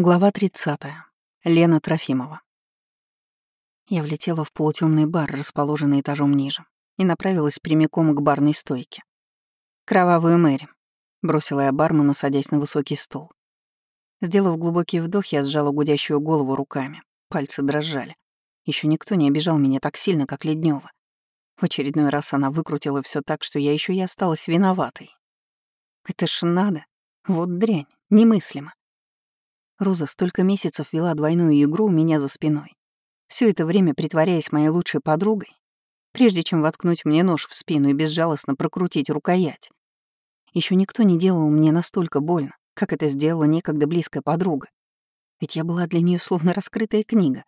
Глава 30. Лена Трофимова. Я влетела в полутемный бар, расположенный этажом ниже, и направилась прямиком к барной стойке. «Кровавую Мэри», — бросила я бармену, садясь на высокий стул. Сделав глубокий вдох, я сжала гудящую голову руками. Пальцы дрожали. Еще никто не обижал меня так сильно, как Леднева. В очередной раз она выкрутила все так, что я еще и осталась виноватой. Это ж надо. Вот дрянь, немыслимо. Роза столько месяцев вела двойную игру у меня за спиной. Все это время притворяясь моей лучшей подругой, прежде чем воткнуть мне нож в спину и безжалостно прокрутить рукоять. Еще никто не делал мне настолько больно, как это сделала некогда близкая подруга. Ведь я была для нее словно раскрытая книга,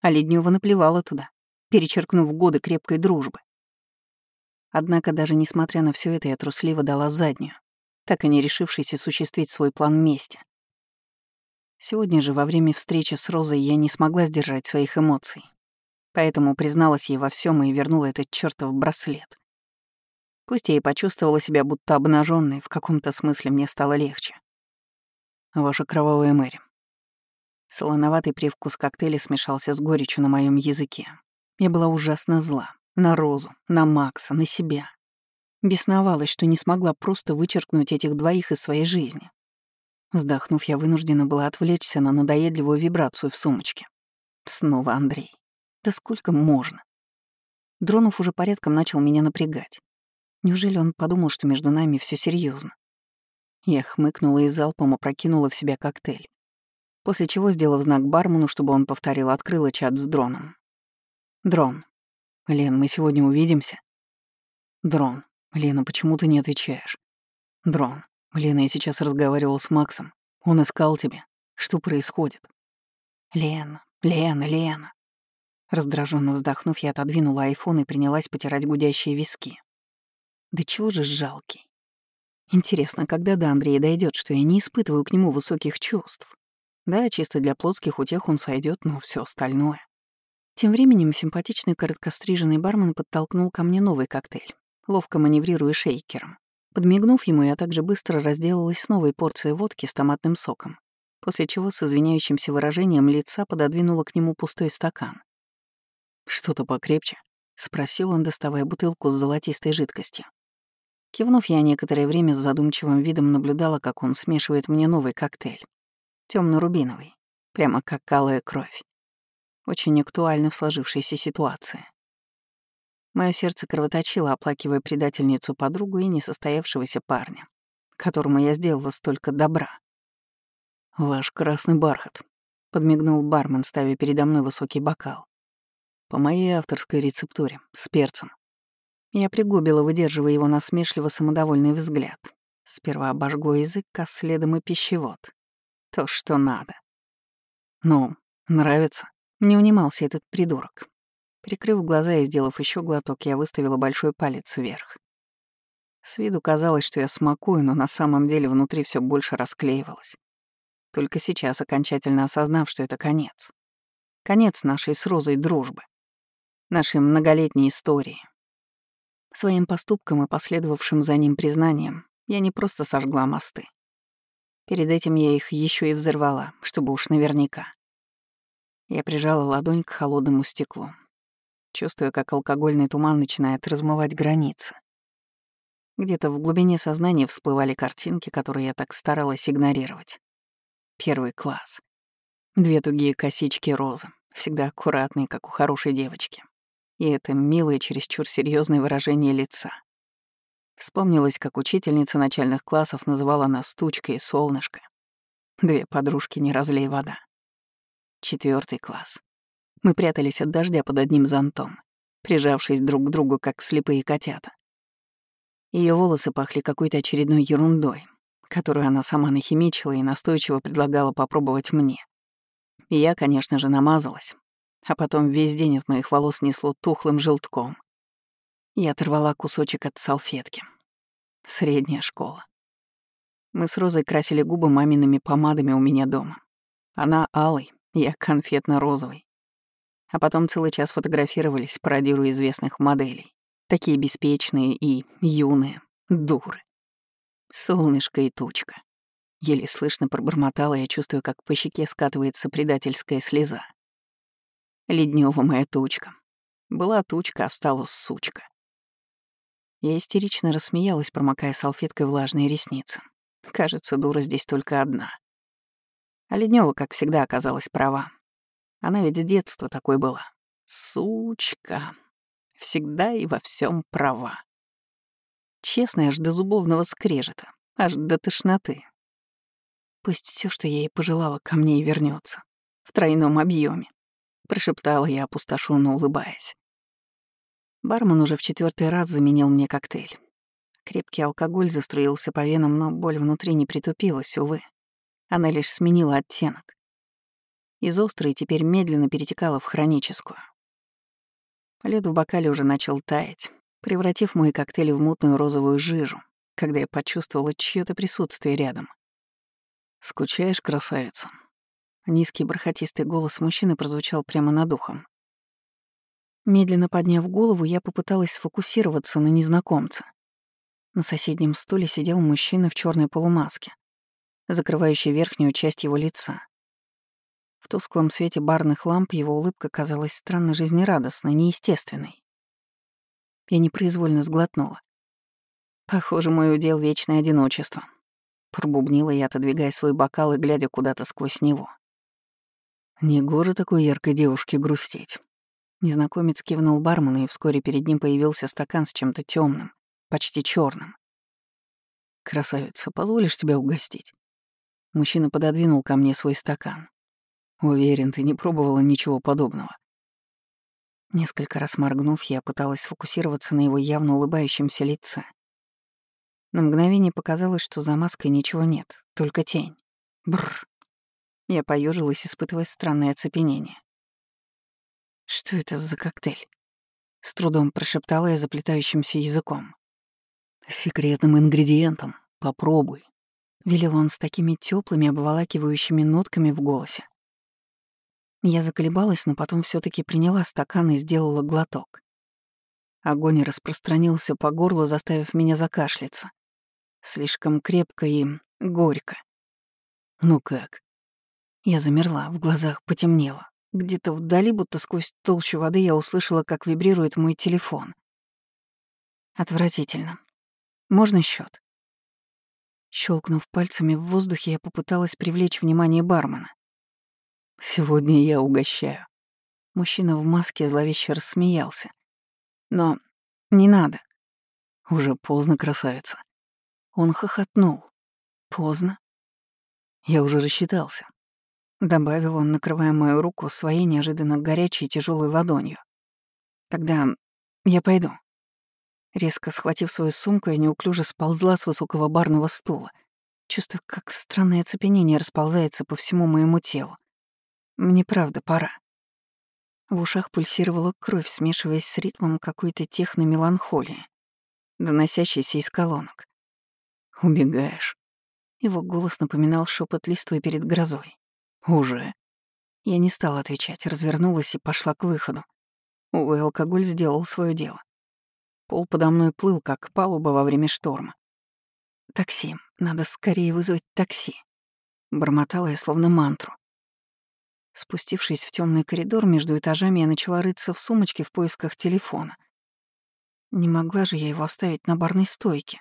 а Леднева наплевала туда, перечеркнув годы крепкой дружбы. Однако даже несмотря на все это, я трусливо дала заднюю, так и не решившись осуществить свой план мести. Сегодня же во время встречи с Розой я не смогла сдержать своих эмоций. Поэтому призналась ей во всем и вернула этот чертов браслет. Пусть я и почувствовала себя будто обнаженной, в каком-то смысле мне стало легче. Ваша кровавая Мэри. Солоноватый привкус коктейля смешался с горечью на моем языке. Я была ужасно зла. На Розу, на Макса, на себя. Бесновалась, что не смогла просто вычеркнуть этих двоих из своей жизни. Вздохнув, я вынуждена была отвлечься на надоедливую вибрацию в сумочке. Снова Андрей. Да сколько можно? Дронов уже порядком начал меня напрягать. Неужели он подумал, что между нами все серьезно? Я хмыкнула и залпом опрокинула в себя коктейль. После чего, сделав знак бармену, чтобы он повторил, открыла чат с дроном. Дрон. Лен, мы сегодня увидимся? Дрон. Лена, почему ты не отвечаешь? Дрон. Лена, я сейчас разговаривал с Максом. Он искал тебя. Что происходит? Лена, Лена, Лена. Раздраженно вздохнув, я отодвинула айфон и принялась потирать гудящие виски. Да чего же жалкий. Интересно, когда до Андрея дойдет, что я не испытываю к нему высоких чувств? Да, чисто для плотских утех он сойдет, но все остальное. Тем временем симпатичный короткостриженный бармен подтолкнул ко мне новый коктейль, ловко маневрируя шейкером. Подмигнув ему, я также быстро разделалась с новой порцией водки с томатным соком, после чего с извиняющимся выражением лица пододвинула к нему пустой стакан. «Что-то покрепче?» — спросил он, доставая бутылку с золотистой жидкостью. Кивнув, я некоторое время с задумчивым видом наблюдала, как он смешивает мне новый коктейль. темно рубиновый прямо как калая кровь. Очень актуально в сложившейся ситуации. Мое сердце кровоточило, оплакивая предательницу подругу и несостоявшегося парня, которому я сделала столько добра. «Ваш красный бархат», — подмигнул бармен, ставя передо мной высокий бокал. «По моей авторской рецептуре, с перцем». Я пригубила, выдерживая его насмешливо самодовольный взгляд. Сперва обожгло язык, а следом и пищевод. То, что надо. «Ну, нравится?» Не унимался этот придурок. Прикрыв глаза и сделав еще глоток, я выставила большой палец вверх. С виду казалось, что я смакую, но на самом деле внутри все больше расклеивалось. Только сейчас, окончательно осознав, что это конец. Конец нашей с Розой дружбы. Нашей многолетней истории. Своим поступком и последовавшим за ним признанием я не просто сожгла мосты. Перед этим я их еще и взорвала, чтобы уж наверняка. Я прижала ладонь к холодному стеклу, чувствуя, как алкогольный туман начинает размывать границы. Где-то в глубине сознания всплывали картинки, которые я так старалась игнорировать. Первый класс. Две тугие косички розы, всегда аккуратные, как у хорошей девочки. И это милое, чересчур серьезное выражение лица. Вспомнилось, как учительница начальных классов называла нас тучка и солнышко. Две подружки не разлей вода. Четвертый класс. Мы прятались от дождя под одним зонтом, прижавшись друг к другу, как слепые котята. Ее волосы пахли какой-то очередной ерундой, которую она сама нахимичила и настойчиво предлагала попробовать мне. И я, конечно же, намазалась, а потом весь день от моих волос несло тухлым желтком. Я оторвала кусочек от салфетки. Средняя школа. Мы с Розой красили губы мамиными помадами у меня дома. Она алый, я конфетно-розовый а потом целый час фотографировались, пародируя известных моделей. Такие беспечные и юные, дуры. Солнышко и тучка. Еле слышно пробормотала, я чувствую, как по щеке скатывается предательская слеза. Леднева моя тучка. Была тучка, осталась сучка. Я истерично рассмеялась, промокая салфеткой влажные ресницы. Кажется, дура здесь только одна. А Леднева, как всегда, оказалась права. Она ведь с детства такой была. Сучка. Всегда и во всем права. Честно, аж до зубовного скрежета, аж до тошноты. Пусть все, что я ей пожелала, ко мне и вернется в тройном объеме, прошептала я, опустошенно улыбаясь. Бармен уже в четвертый раз заменил мне коктейль. Крепкий алкоголь заструился по венам, но боль внутри не притупилась, увы. Она лишь сменила оттенок. Из острой теперь медленно перетекала в хроническую. Лед в бокале уже начал таять, превратив мой коктейль в мутную розовую жижу, когда я почувствовала чьё то присутствие рядом. «Скучаешь, красавица?» Низкий бархатистый голос мужчины прозвучал прямо над ухом. Медленно подняв голову, я попыталась сфокусироваться на незнакомце. На соседнем стуле сидел мужчина в черной полумаске, закрывающей верхнюю часть его лица. В тусклом свете барных ламп его улыбка казалась странно жизнерадостной, неестественной. Я непроизвольно сглотнула. Похоже, мой удел — вечное одиночество. Пробубнила я, отодвигая свой бокал и глядя куда-то сквозь него. Негоже такой яркой девушке грустить. Незнакомец кивнул бармену, и вскоре перед ним появился стакан с чем-то темным, почти черным. «Красавица, позволишь тебя угостить?» Мужчина пододвинул ко мне свой стакан. «Уверен, ты не пробовала ничего подобного». Несколько раз моргнув, я пыталась сфокусироваться на его явно улыбающемся лице. На мгновение показалось, что за маской ничего нет, только тень. Бррр. Я поежилась, испытывая странное оцепенение. Что это за коктейль? С трудом прошептала я заплетающимся языком. Секретным ингредиентом. Попробуй. Велел он с такими теплыми, обволакивающими нотками в голосе. Я заколебалась, но потом все таки приняла стакан и сделала глоток. Огонь распространился по горлу, заставив меня закашляться. Слишком крепко и горько. Ну как? Я замерла, в глазах потемнело. Где-то вдали, будто сквозь толщу воды, я услышала, как вибрирует мой телефон. Отвратительно. Можно счет? Щелкнув пальцами в воздухе, я попыталась привлечь внимание бармена. «Сегодня я угощаю». Мужчина в маске зловеще рассмеялся. «Но не надо. Уже поздно, красавица». Он хохотнул. «Поздно?» Я уже рассчитался. Добавил он, накрывая мою руку своей неожиданно горячей тяжелой ладонью. «Тогда я пойду». Резко схватив свою сумку, я неуклюже сползла с высокого барного стула, чувствуя, как странное оцепенение расползается по всему моему телу. Мне правда пора. В ушах пульсировала кровь, смешиваясь с ритмом какой-то техно-меланхолии, доносящейся из колонок. «Убегаешь». Его голос напоминал шепот листвы перед грозой. «Уже?» Я не стала отвечать, развернулась и пошла к выходу. Увы, алкоголь сделал свое дело. Пол подо мной плыл, как палуба во время шторма. «Такси. Надо скорее вызвать такси». Бормотала я словно мантру. Спустившись в темный коридор между этажами, я начала рыться в сумочке в поисках телефона. Не могла же я его оставить на барной стойке.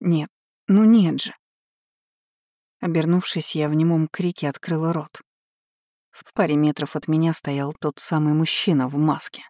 Нет, ну нет же. Обернувшись, я в немом крике открыла рот. В паре метров от меня стоял тот самый мужчина в маске.